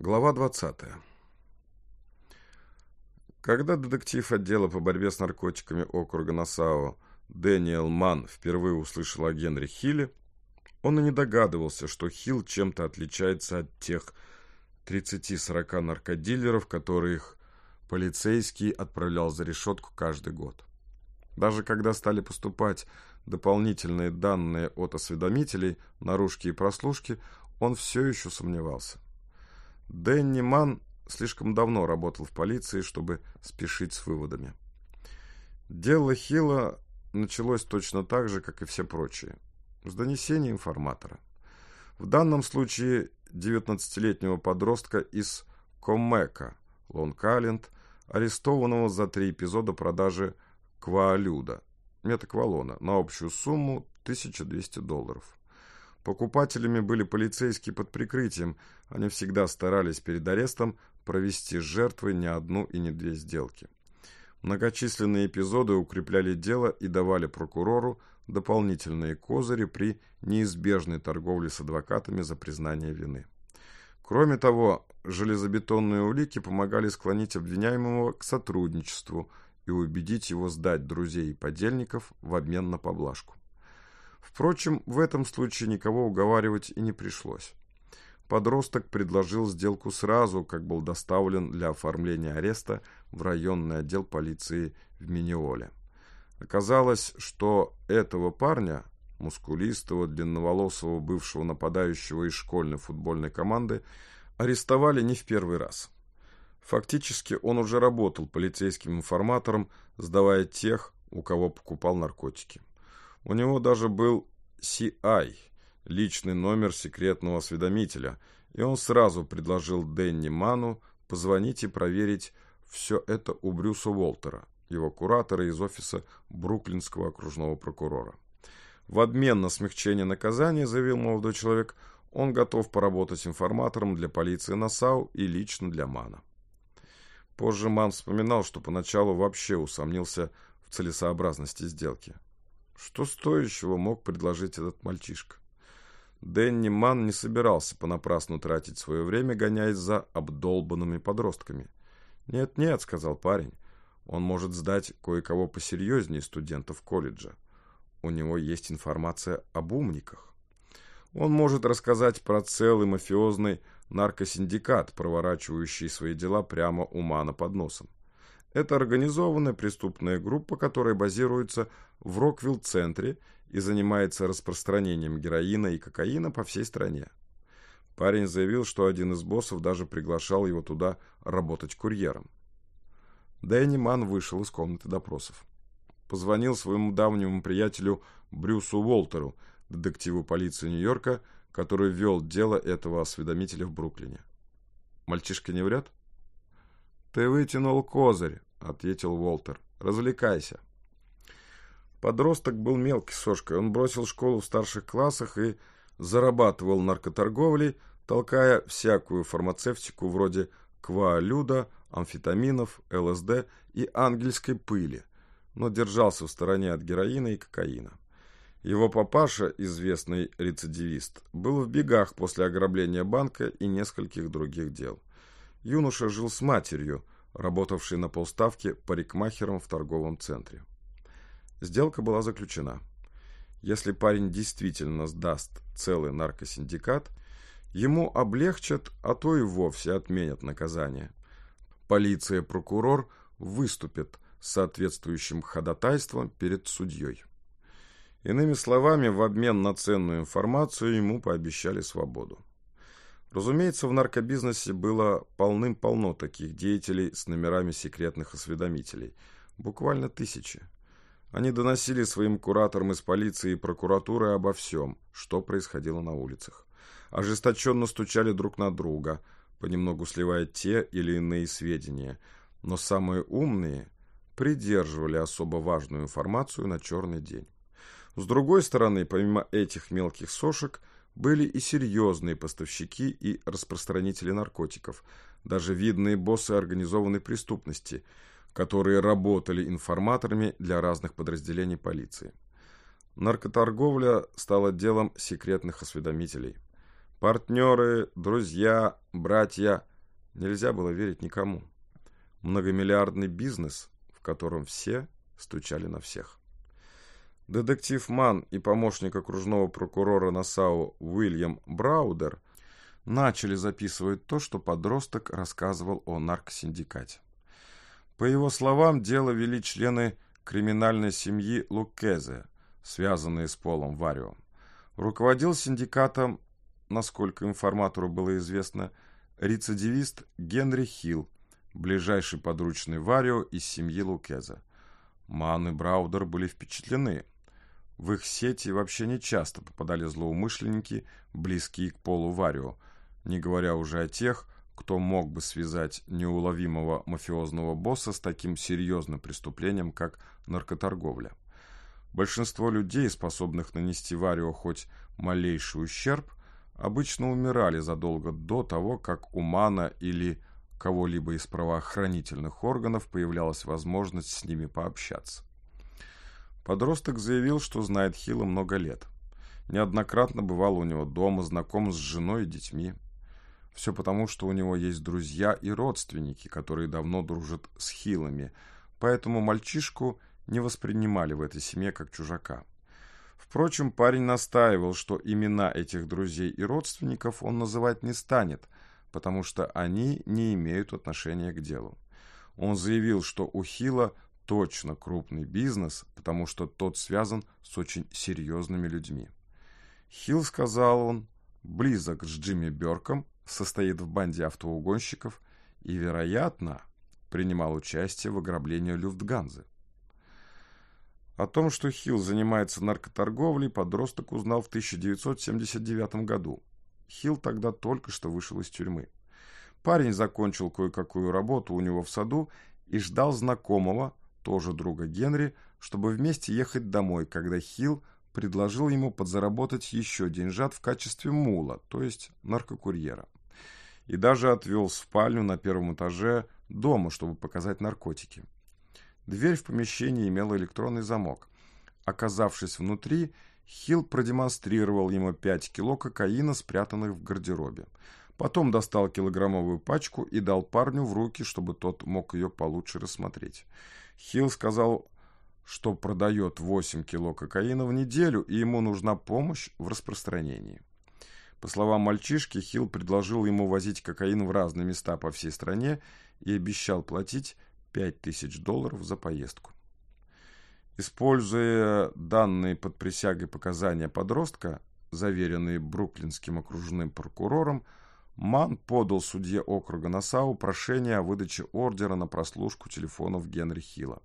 Глава 20. Когда детектив отдела по борьбе с наркотиками округа Нассау Дэниел Манн впервые услышал о Генри Хилле, он и не догадывался, что Хилл чем-то отличается от тех 30-40 наркодилеров, которых полицейский отправлял за решетку каждый год. Даже когда стали поступать дополнительные данные от осведомителей, наружки и прослушки, он все еще сомневался. Дэнни Ман слишком давно работал в полиции, чтобы спешить с выводами. Дело Хилла началось точно так же, как и все прочие, с донесения информатора. В данном случае 19-летнего подростка из Коммека, Лонг-Айленд, арестованного за три эпизода продажи кваолюда, метаквалона, на общую сумму 1200 долларов. Покупателями были полицейские под прикрытием. Они всегда старались перед арестом провести с жертвой не одну и не две сделки. Многочисленные эпизоды укрепляли дело и давали прокурору дополнительные козыри при неизбежной торговле с адвокатами за признание вины. Кроме того, железобетонные улики помогали склонить обвиняемого к сотрудничеству и убедить его сдать друзей и подельников в обмен на поблажку. Впрочем, в этом случае никого уговаривать и не пришлось. Подросток предложил сделку сразу, как был доставлен для оформления ареста в районный отдел полиции в Миниоле. Оказалось, что этого парня, мускулистого, длинноволосого бывшего нападающего из школьной футбольной команды, арестовали не в первый раз. Фактически он уже работал полицейским информатором, сдавая тех, у кого покупал наркотики. У него даже был CI, личный номер секретного осведомителя, и он сразу предложил Дэнни Ману позвонить и проверить все это у Брюса Уолтера, его куратора из офиса Бруклинского окружного прокурора. В обмен на смягчение наказания, заявил молодой человек, он готов поработать информатором для полиции Нассау и лично для Мана. Позже Ман вспоминал, что поначалу вообще усомнился в целесообразности сделки. Что стоящего мог предложить этот мальчишка? Дэнни Ман не собирался понапрасну тратить свое время, гоняясь за обдолбанными подростками. «Нет-нет», — сказал парень, — «он может сдать кое-кого посерьезнее студентов колледжа. У него есть информация об умниках. Он может рассказать про целый мафиозный наркосиндикат, проворачивающий свои дела прямо у Мана под носом. Это организованная преступная группа, которая базируется в Роквилл-центре и занимается распространением героина и кокаина по всей стране. Парень заявил, что один из боссов даже приглашал его туда работать курьером. Дэнни Ман вышел из комнаты допросов. Позвонил своему давнему приятелю Брюсу Уолтеру, детективу полиции Нью-Йорка, который вел дело этого осведомителя в Бруклине. «Мальчишка не врет?» «Ты вытянул козырь», — ответил Уолтер. «Развлекайся». Подросток был мелкий сошкой. Он бросил школу в старших классах и зарабатывал наркоторговлей, толкая всякую фармацевтику вроде кваолюда, амфетаминов, ЛСД и ангельской пыли, но держался в стороне от героина и кокаина. Его папаша, известный рецидивист, был в бегах после ограбления банка и нескольких других дел. Юноша жил с матерью, работавшей на полставки парикмахером в торговом центре. Сделка была заключена. Если парень действительно сдаст целый наркосиндикат, ему облегчат, а то и вовсе отменят наказание. Полиция прокурор выступит с соответствующим ходатайством перед судьей. Иными словами, в обмен на ценную информацию ему пообещали свободу. Разумеется, в наркобизнесе было полным-полно таких деятелей с номерами секретных осведомителей. Буквально тысячи. Они доносили своим кураторам из полиции и прокуратуры обо всем, что происходило на улицах. Ожесточенно стучали друг на друга, понемногу сливая те или иные сведения. Но самые умные придерживали особо важную информацию на черный день. С другой стороны, помимо этих мелких сошек, были и серьезные поставщики и распространители наркотиков, даже видные боссы организованной преступности – которые работали информаторами для разных подразделений полиции. Наркоторговля стала делом секретных осведомителей. Партнеры, друзья, братья. Нельзя было верить никому. Многомиллиардный бизнес, в котором все стучали на всех. Детектив Ман и помощник окружного прокурора Насау Уильям Браудер начали записывать то, что подросток рассказывал о наркосиндикате. По его словам, дело вели члены криминальной семьи Лукезе, связанные с Полом Варио. Руководил синдикатом, насколько информатору было известно, рецидивист Генри Хилл, ближайший подручный Варио из семьи Лукеза. Ман и Браудер были впечатлены. В их сети вообще не часто попадали злоумышленники, близкие к Полу Варио, не говоря уже о тех, кто мог бы связать неуловимого мафиозного босса с таким серьезным преступлением, как наркоторговля. Большинство людей, способных нанести Варио хоть малейший ущерб, обычно умирали задолго до того, как у Мана или кого-либо из правоохранительных органов появлялась возможность с ними пообщаться. Подросток заявил, что знает Хилла много лет. Неоднократно бывал у него дома, знаком с женой и детьми. Все потому, что у него есть друзья и родственники, которые давно дружат с Хилами, поэтому мальчишку не воспринимали в этой семье как чужака. Впрочем, парень настаивал, что имена этих друзей и родственников он называть не станет, потому что они не имеют отношения к делу. Он заявил, что у Хила точно крупный бизнес, потому что тот связан с очень серьезными людьми. Хилл, сказал он, близок с Джимми Бёрком состоит в банде автоугонщиков и, вероятно, принимал участие в ограблении Люфтганзы. О том, что Хилл занимается наркоторговлей, подросток узнал в 1979 году. Хилл тогда только что вышел из тюрьмы. Парень закончил кое-какую работу у него в саду и ждал знакомого, тоже друга Генри, чтобы вместе ехать домой, когда Хилл предложил ему подзаработать еще деньжат в качестве мула, то есть наркокурьера и даже отвел в спальню на первом этаже дома, чтобы показать наркотики. Дверь в помещении имела электронный замок. Оказавшись внутри, Хилл продемонстрировал ему 5 кило кокаина, спрятанных в гардеробе. Потом достал килограммовую пачку и дал парню в руки, чтобы тот мог ее получше рассмотреть. Хилл сказал, что продает 8 кило кокаина в неделю, и ему нужна помощь в распространении. По словам мальчишки, Хилл предложил ему возить кокаин в разные места по всей стране и обещал платить 5000 долларов за поездку. Используя данные под присягой показания подростка, заверенные бруклинским окружным прокурором, Ман подал судье округа Насау прошение о выдаче ордера на прослушку телефонов Генри Хилла.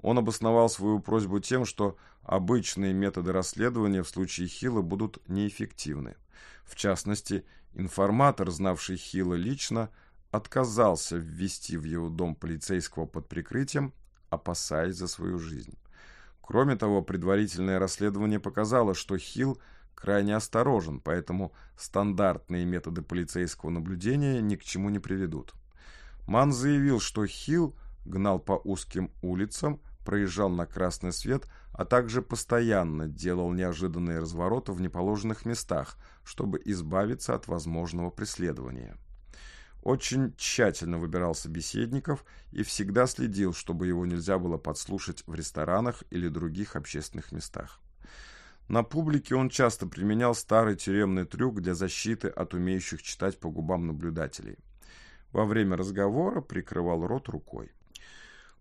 Он обосновал свою просьбу тем, что обычные методы расследования в случае Хилла будут неэффективны. В частности, информатор, знавший Хилла лично, отказался ввести в его дом полицейского под прикрытием, опасаясь за свою жизнь. Кроме того, предварительное расследование показало, что Хилл крайне осторожен, поэтому стандартные методы полицейского наблюдения ни к чему не приведут. Ман заявил, что Хилл гнал по узким улицам, проезжал на красный свет, а также постоянно делал неожиданные развороты в неположенных местах, чтобы избавиться от возможного преследования. Очень тщательно выбирал собеседников и всегда следил, чтобы его нельзя было подслушать в ресторанах или других общественных местах. На публике он часто применял старый тюремный трюк для защиты от умеющих читать по губам наблюдателей. Во время разговора прикрывал рот рукой.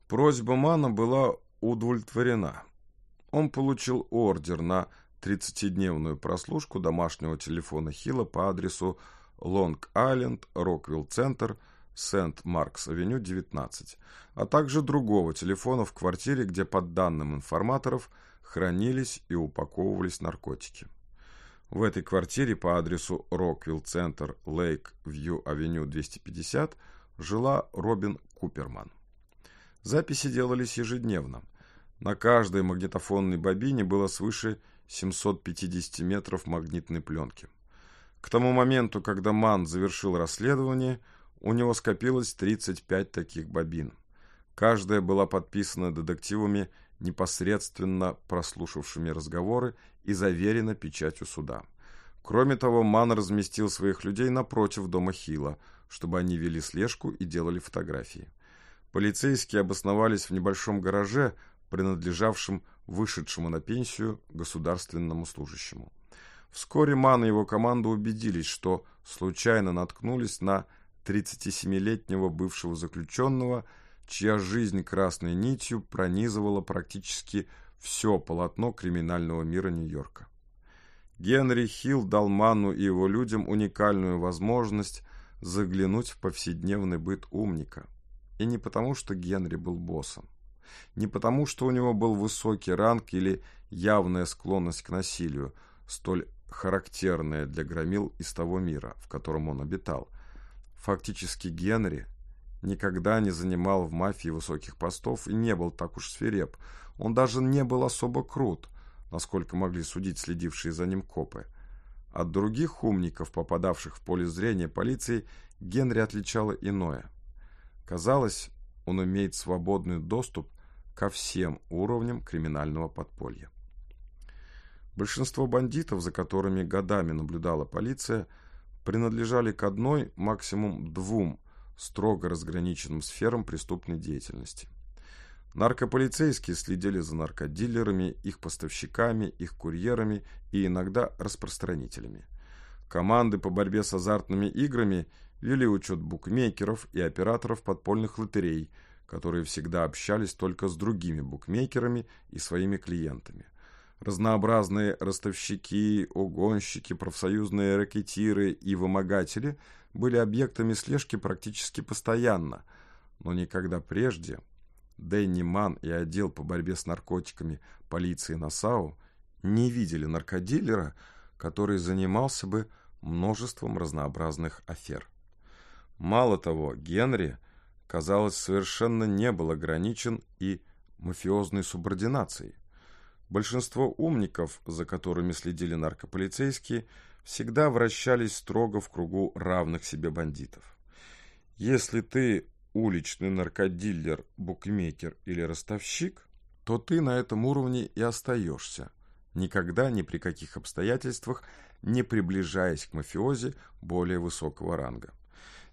Просьба Мана была удовлетворена. Он получил ордер на 30-дневную прослушку домашнего телефона Хилла по адресу Лонг-Айленд, Роквилл-Центр, Сент-Маркс-Авеню, 19, а также другого телефона в квартире, где, по данным информаторов, хранились и упаковывались наркотики. В этой квартире по адресу Роквилл-Центр, Лейк-Вью-Авеню, 250 жила Робин Куперман. Записи делались ежедневно. На каждой магнитофонной бобине было свыше 750 метров магнитной пленки. К тому моменту, когда Ман завершил расследование, у него скопилось 35 таких бобин. Каждая была подписана детективами, непосредственно прослушавшими разговоры, и заверена печатью суда. Кроме того, Ман разместил своих людей напротив дома Хила, чтобы они вели слежку и делали фотографии. Полицейские обосновались в небольшом гараже, принадлежавшем вышедшему на пенсию государственному служащему. Вскоре Ман и его команда убедились, что случайно наткнулись на 37-летнего бывшего заключенного, чья жизнь красной нитью пронизывала практически все полотно криминального мира Нью-Йорка. Генри Хилл дал Ману и его людям уникальную возможность заглянуть в повседневный быт умника. И не потому, что Генри был боссом. Не потому, что у него был высокий ранг или явная склонность к насилию, столь характерная для громил из того мира, в котором он обитал. Фактически Генри никогда не занимал в мафии высоких постов и не был так уж свиреп. Он даже не был особо крут, насколько могли судить следившие за ним копы. От других умников, попадавших в поле зрения полиции, Генри отличало иное. Казалось, он имеет свободный доступ ко всем уровням криминального подполья. Большинство бандитов, за которыми годами наблюдала полиция, принадлежали к одной, максимум двум строго разграниченным сферам преступной деятельности. Наркополицейские следили за наркодилерами, их поставщиками, их курьерами и иногда распространителями. Команды по борьбе с азартными играми вели учет букмекеров и операторов подпольных лотерей, которые всегда общались только с другими букмекерами и своими клиентами. Разнообразные ростовщики, угонщики, профсоюзные ракетиры и вымогатели были объектами слежки практически постоянно, но никогда прежде Дэнни Ман и отдел по борьбе с наркотиками полиции Насау не видели наркодилера, который занимался бы множеством разнообразных афер. Мало того, Генри, казалось, совершенно не был ограничен и мафиозной субординацией. Большинство умников, за которыми следили наркополицейские, всегда вращались строго в кругу равных себе бандитов. Если ты уличный наркодиллер, букмекер или ростовщик, то ты на этом уровне и остаешься, никогда ни при каких обстоятельствах не приближаясь к мафиози более высокого ранга.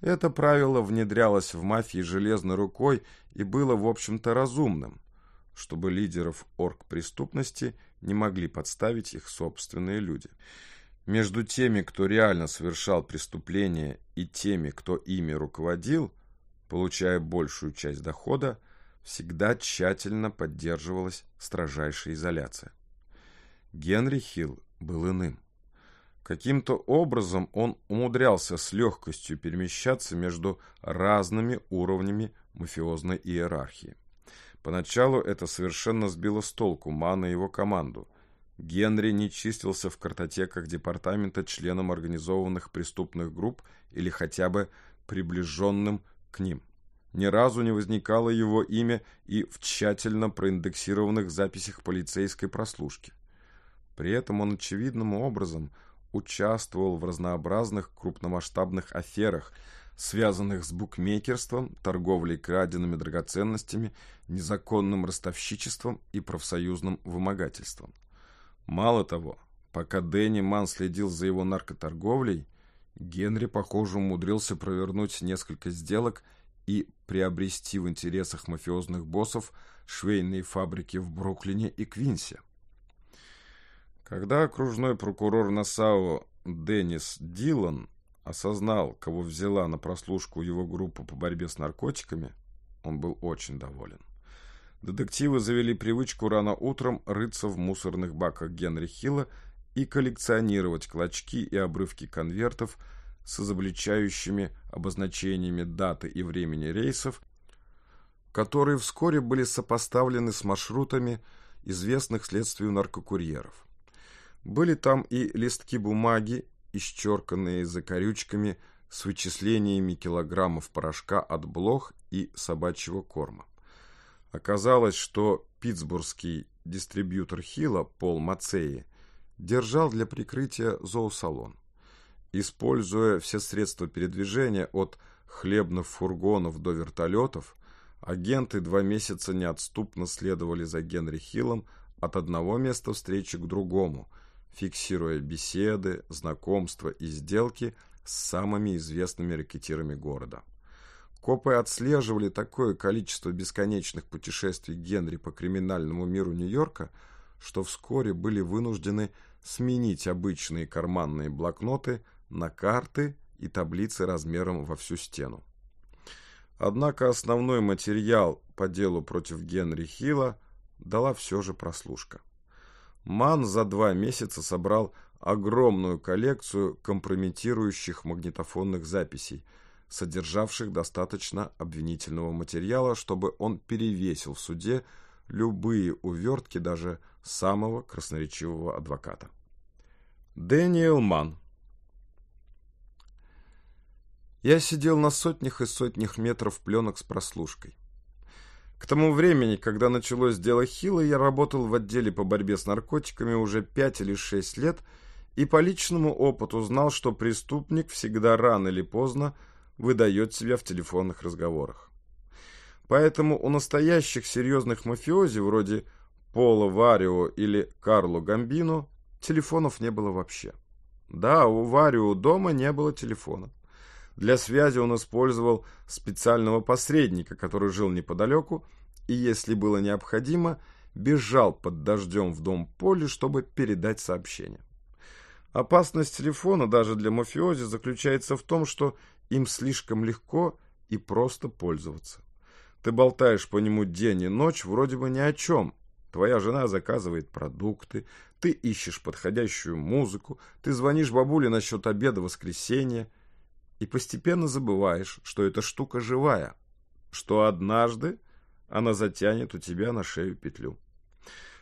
Это правило внедрялось в мафии железной рукой и было, в общем-то, разумным – чтобы лидеров оргпреступности не могли подставить их собственные люди. Между теми, кто реально совершал преступления, и теми, кто ими руководил, получая большую часть дохода, всегда тщательно поддерживалась строжайшая изоляция. Генри Хилл был иным. Каким-то образом он умудрялся с легкостью перемещаться между разными уровнями мафиозной иерархии. Поначалу это совершенно сбило с толку Мана и его команду. Генри не числился в картотеках департамента членом организованных преступных групп или хотя бы приближенным к ним. Ни разу не возникало его имя и в тщательно проиндексированных записях полицейской прослушки. При этом он очевидным образом участвовал в разнообразных крупномасштабных аферах – связанных с букмекерством, торговлей краденными драгоценностями, незаконным ростовщичеством и профсоюзным вымогательством. Мало того, пока Дэнни Ман следил за его наркоторговлей, Генри, похоже, умудрился провернуть несколько сделок и приобрести в интересах мафиозных боссов швейные фабрики в Бруклине и Квинсе. Когда окружной прокурор Нассау Деннис Дилан осознал, кого взяла на прослушку его группа по борьбе с наркотиками, он был очень доволен. Детективы завели привычку рано утром рыться в мусорных баках Генри Хилла и коллекционировать клочки и обрывки конвертов с изобличающими обозначениями даты и времени рейсов, которые вскоре были сопоставлены с маршрутами известных следствию наркокурьеров. Были там и листки бумаги, исчерканные закорючками с вычислениями килограммов порошка от блох и собачьего корма. Оказалось, что питтсбургский дистрибьютор Хила Пол Мацеи держал для прикрытия зоосалон. Используя все средства передвижения от хлебных фургонов до вертолетов, агенты два месяца неотступно следовали за Генри Хиллом от одного места встречи к другому – фиксируя беседы, знакомства и сделки с самыми известными ракетирами города. Копы отслеживали такое количество бесконечных путешествий Генри по криминальному миру Нью-Йорка, что вскоре были вынуждены сменить обычные карманные блокноты на карты и таблицы размером во всю стену. Однако основной материал по делу против Генри Хилла дала все же прослушка. Ман за два месяца собрал огромную коллекцию компрометирующих магнитофонных записей, содержавших достаточно обвинительного материала, чтобы он перевесил в суде любые увертки даже самого красноречивого адвоката. Дэниел Ман Я сидел на сотнях и сотнях метров пленок с прослушкой. К тому времени, когда началось дело Хилла, я работал в отделе по борьбе с наркотиками уже пять или шесть лет и по личному опыту знал, что преступник всегда рано или поздно выдает себя в телефонных разговорах. Поэтому у настоящих серьезных мафиози, вроде Пола Варио или Карло Гамбино, телефонов не было вообще. Да, у Варио дома не было телефона. Для связи он использовал специального посредника, который жил неподалеку, и, если было необходимо, бежал под дождем в дом Поли, чтобы передать сообщение. Опасность телефона даже для мафиози заключается в том, что им слишком легко и просто пользоваться. Ты болтаешь по нему день и ночь вроде бы ни о чем. Твоя жена заказывает продукты, ты ищешь подходящую музыку, ты звонишь бабуле насчет обеда воскресенья – и постепенно забываешь, что эта штука живая, что однажды она затянет у тебя на шею петлю.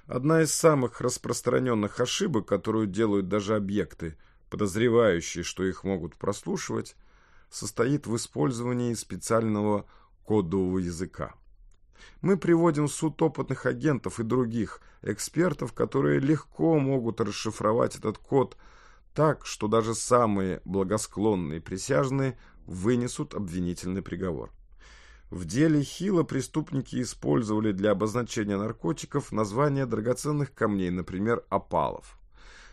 Одна из самых распространенных ошибок, которую делают даже объекты, подозревающие, что их могут прослушивать, состоит в использовании специального кодового языка. Мы приводим суд опытных агентов и других экспертов, которые легко могут расшифровать этот код – так, что даже самые благосклонные присяжные вынесут обвинительный приговор. В деле Хила преступники использовали для обозначения наркотиков названия драгоценных камней, например, опалов.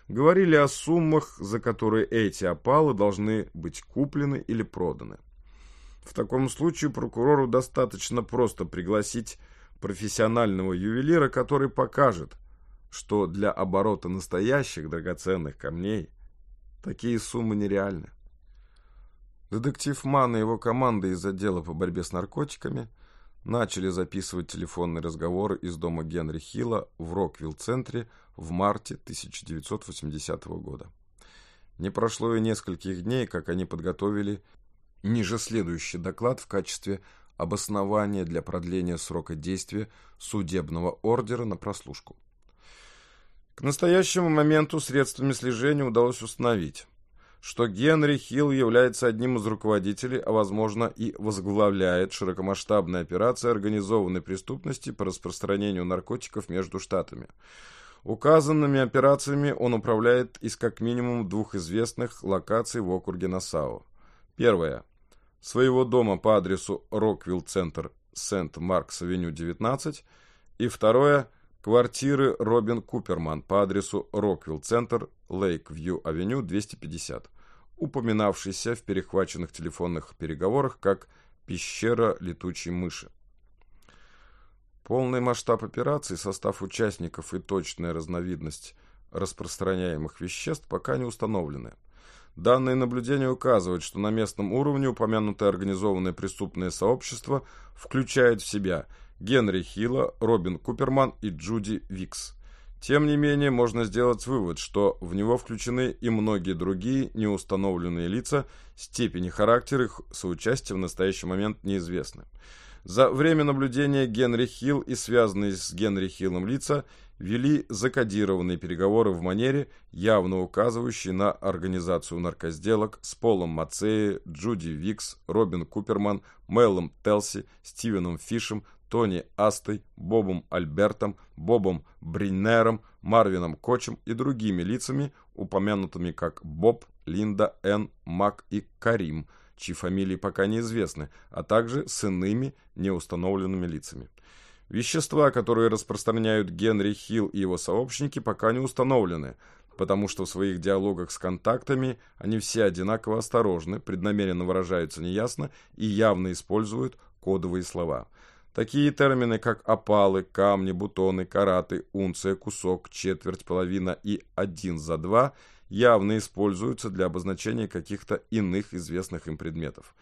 Говорили о суммах, за которые эти опалы должны быть куплены или проданы. В таком случае прокурору достаточно просто пригласить профессионального ювелира, который покажет, что для оборота настоящих драгоценных камней Такие суммы нереальны. Детектив Ман и его команда из отдела по борьбе с наркотиками начали записывать телефонные разговоры из дома Генри Хилла в Роквилл-центре в марте 1980 года. Не прошло и нескольких дней, как они подготовили ниже следующий доклад в качестве обоснования для продления срока действия судебного ордера на прослушку. К настоящему моменту средствами слежения удалось установить, что Генри Хилл является одним из руководителей, а возможно и возглавляет широкомасштабные операции организованной преступности по распространению наркотиков между штатами. Указанными операциями он управляет из как минимум двух известных локаций в округе Нассау. Первое. Своего дома по адресу Роквилл-центр, Сент-Маркс-авеню, 19. И второе Квартиры Робин Куперман по адресу Роквилл-центр, Лейк-Вью-авеню, 250, упоминавшийся в перехваченных телефонных переговорах как «пещера летучей мыши». Полный масштаб операции, состав участников и точная разновидность распространяемых веществ пока не установлены. Данные наблюдения указывают, что на местном уровне упомянутое организованное преступное сообщество включает в себя – Генри Хилла, Робин Куперман и Джуди Викс. Тем не менее, можно сделать вывод, что в него включены и многие другие неустановленные лица, степени характера их соучастия в настоящий момент неизвестны. За время наблюдения Генри Хилл и связанные с Генри Хиллом лица вели закодированные переговоры в манере, явно указывающей на организацию наркосделок с Полом Мацеи, Джуди Викс, Робин Куперман, Мэлом Телси, Стивеном Фишем, Тони Астой, Бобом Альбертом, Бобом Бриннером, Марвином Кочем и другими лицами, упомянутыми как Боб, Линда, Энн, Мак и Карим, чьи фамилии пока неизвестны, а также с иными неустановленными лицами. Вещества, которые распространяют Генри Хилл и его сообщники, пока не установлены, потому что в своих диалогах с контактами они все одинаково осторожны, преднамеренно выражаются неясно и явно используют кодовые слова. Такие термины, как опалы, камни, бутоны, караты, унция, кусок, четверть, половина и один за два, явно используются для обозначения каких-то иных известных им предметов.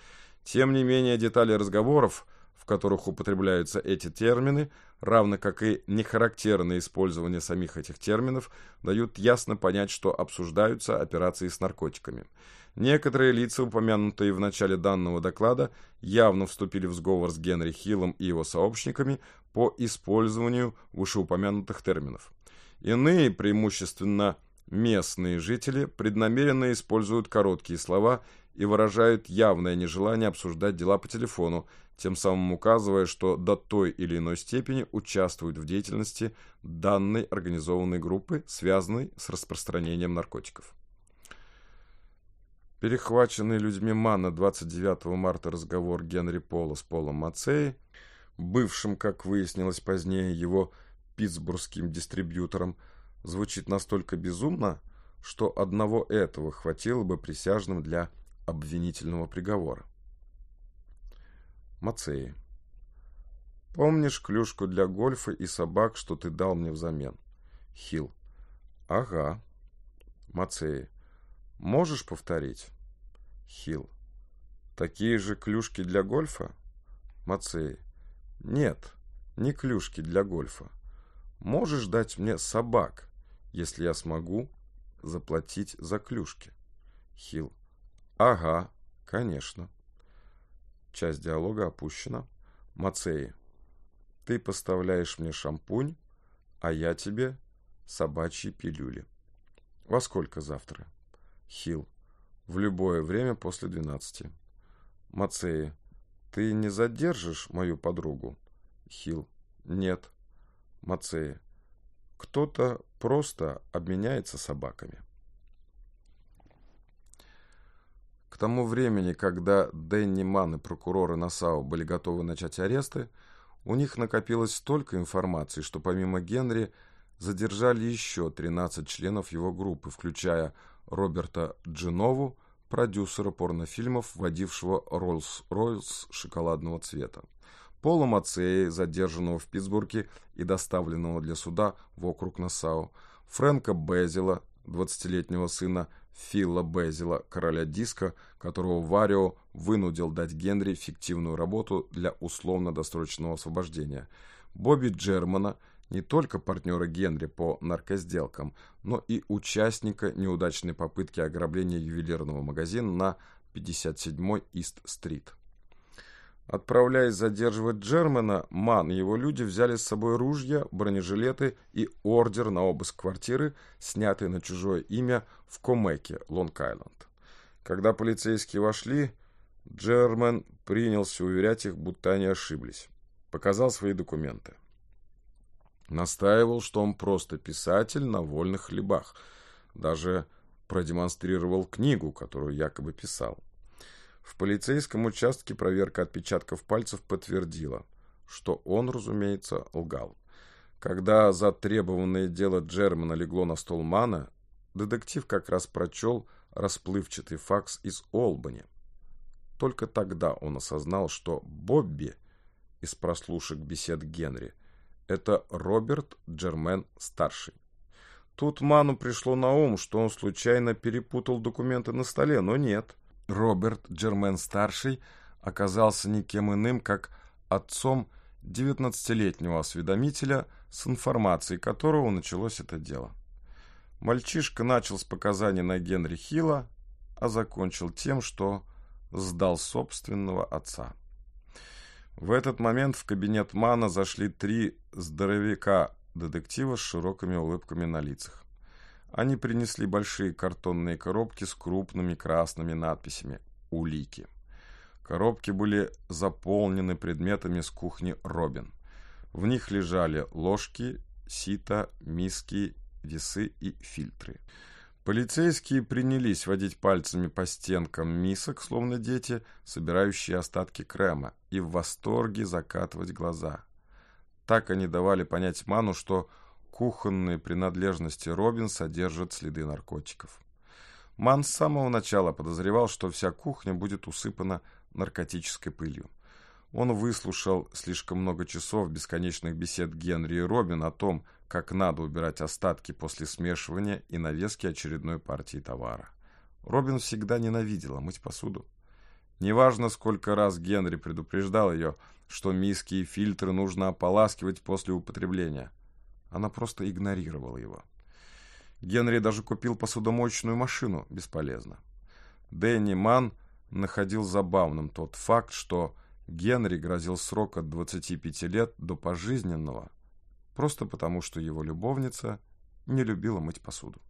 Тем не менее, детали разговоров, в которых употребляются эти термины, равно как и нехарактерное использование самих этих терминов, дают ясно понять, что обсуждаются операции с наркотиками. Некоторые лица, упомянутые в начале данного доклада, явно вступили в сговор с Генри Хиллом и его сообщниками по использованию вышеупомянутых терминов. Иные, преимущественно местные жители, преднамеренно используют короткие слова и выражают явное нежелание обсуждать дела по телефону, тем самым указывая, что до той или иной степени участвуют в деятельности данной организованной группы, связанной с распространением наркотиков. Перехваченный людьми Манна 29 марта разговор Генри Пола с Полом Мацеи, бывшим, как выяснилось позднее, его питтсбургским дистрибьютором, звучит настолько безумно, что одного этого хватило бы присяжным для обвинительного приговора. Мацеи. Помнишь клюшку для гольфа и собак, что ты дал мне взамен? Хил. Ага. Мацеи. Можешь повторить? Хил. Такие же клюшки для гольфа? Мацей. Нет, не клюшки для гольфа. Можешь дать мне собак, если я смогу заплатить за клюшки? Хил. Ага, конечно. Часть диалога опущена. Мацеи. Ты поставляешь мне шампунь, а я тебе собачьи пилюли. Во сколько завтра? Хил. В любое время после двенадцати. Мацеи. Ты не задержишь мою подругу? Хил. Нет. Мацеи. Кто-то просто обменяется собаками. К тому времени, когда Дэнни Ман и прокуроры Насау были готовы начать аресты, у них накопилось столько информации, что помимо Генри задержали еще 13 членов его группы, включая Роберта Джинову, продюсера порнофильмов, водившего Роллс-Ройс шоколадного цвета. Пола Мацеи, задержанного в Питтсбурге и доставленного для суда в округ Нассау, Фрэнка Безила, 20-летнего сына Фила Безила, короля диска, которого Варио вынудил дать Генри фиктивную работу для условно-досрочного освобождения, Бобби Джермана – не только партнера Генри по наркосделкам, но и участника неудачной попытки ограбления ювелирного магазина на 57-й Ист-стрит. Отправляясь задерживать Джермана, Ман и его люди взяли с собой ружья, бронежилеты и ордер на обыск квартиры, снятый на чужое имя в Комеке, Лонг-Айленд. Когда полицейские вошли, Джерман принялся уверять их, будто они ошиблись. Показал свои документы. Настаивал, что он просто писатель на вольных хлебах. Даже продемонстрировал книгу, которую якобы писал. В полицейском участке проверка отпечатков пальцев подтвердила, что он, разумеется, лгал. Когда затребованное дело Джермана легло на стол Мана, детектив как раз прочел расплывчатый факс из Олбани. Только тогда он осознал, что Бобби из прослушек бесед Генри – это Роберт Джермен-старший. Тут Ману пришло на ум, что он случайно перепутал документы на столе, но нет. Роберт Джермен-старший оказался никем иным, как отцом 19-летнего осведомителя, с информацией которого началось это дело. Мальчишка начал с показаний на Генри Хилла, а закончил тем, что сдал собственного отца. В этот момент в кабинет Мана зашли три здоровяка-детектива с широкими улыбками на лицах. Они принесли большие картонные коробки с крупными красными надписями «Улики». Коробки были заполнены предметами с кухни Робин. В них лежали ложки, сито, миски, весы и фильтры. Полицейские принялись водить пальцами по стенкам мисок, словно дети, собирающие остатки крема, и в восторге закатывать глаза. Так они давали понять Ману, что кухонные принадлежности Робин содержат следы наркотиков. Ман с самого начала подозревал, что вся кухня будет усыпана наркотической пылью. Он выслушал слишком много часов бесконечных бесед Генри и Робин о том, как надо убирать остатки после смешивания и навески очередной партии товара. Робин всегда ненавидела мыть посуду. Неважно, сколько раз Генри предупреждал ее, что миски и фильтры нужно ополаскивать после употребления. Она просто игнорировала его. Генри даже купил посудомоечную машину, бесполезно. Дэнни Ман находил забавным тот факт, что Генри грозил срок от 25 лет до пожизненного, просто потому что его любовница не любила мыть посуду.